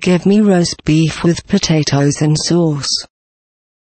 Give me roast beef with potatoes and sauce.